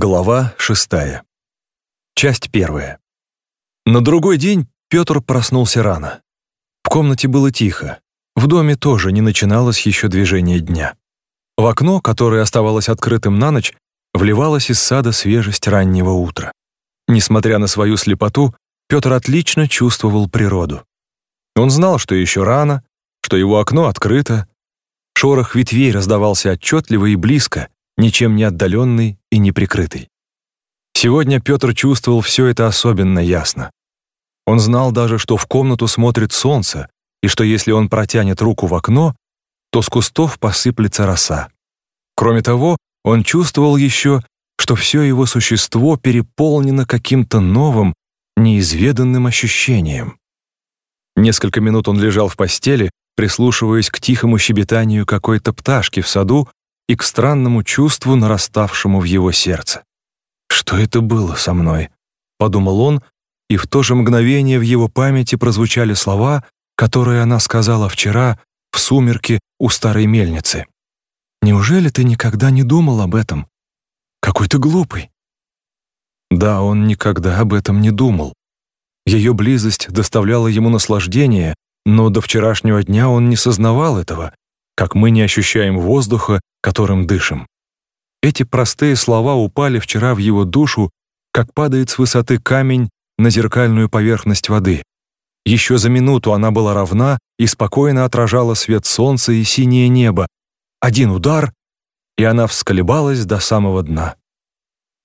Глава шестая. Часть первая. На другой день Петр проснулся рано. В комнате было тихо. В доме тоже не начиналось еще движение дня. В окно, которое оставалось открытым на ночь, вливалась из сада свежесть раннего утра. Несмотря на свою слепоту, Петр отлично чувствовал природу. Он знал, что еще рано, что его окно открыто. Шорох ветвей раздавался отчетливо и близко, ничем не отдаленный и неприкрытый. Сегодня Петр чувствовал все это особенно ясно. Он знал даже, что в комнату смотрит солнце, и что если он протянет руку в окно, то с кустов посыплется роса. Кроме того, он чувствовал еще, что все его существо переполнено каким-то новым, неизведанным ощущением. Несколько минут он лежал в постели, прислушиваясь к тихому щебетанию какой-то пташки в саду и к странному чувству, нараставшему в его сердце. «Что это было со мной?» — подумал он, и в то же мгновение в его памяти прозвучали слова, которые она сказала вчера в сумерке у старой мельницы. «Неужели ты никогда не думал об этом? Какой ты глупый!» Да, он никогда об этом не думал. Ее близость доставляла ему наслаждение, но до вчерашнего дня он не сознавал этого, как мы не ощущаем воздуха, которым дышим. Эти простые слова упали вчера в его душу, как падает с высоты камень на зеркальную поверхность воды. Еще за минуту она была равна и спокойно отражала свет солнца и синее небо. Один удар, и она всколебалась до самого дна.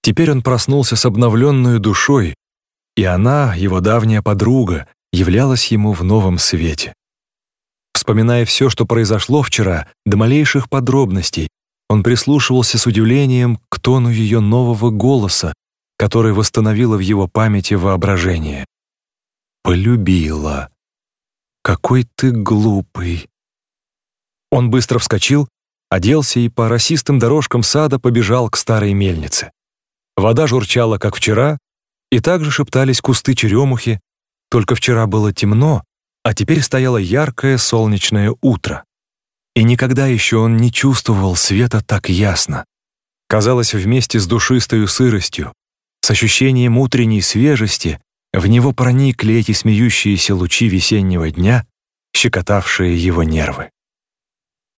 Теперь он проснулся с обновленной душой, и она, его давняя подруга, являлась ему в новом свете. Вспоминая все, что произошло вчера, до малейших подробностей, он прислушивался с удивлением к тону ее нового голоса, который восстановила в его памяти воображение. «Полюбила. Какой ты глупый!» Он быстро вскочил, оделся и по росистым дорожкам сада побежал к старой мельнице. Вода журчала, как вчера, и также шептались кусты черемухи, только вчера было темно, а теперь стояло яркое солнечное утро. И никогда еще он не чувствовал света так ясно. Казалось, вместе с душистою сыростью, с ощущением утренней свежести, в него проникли эти смеющиеся лучи весеннего дня, щекотавшие его нервы.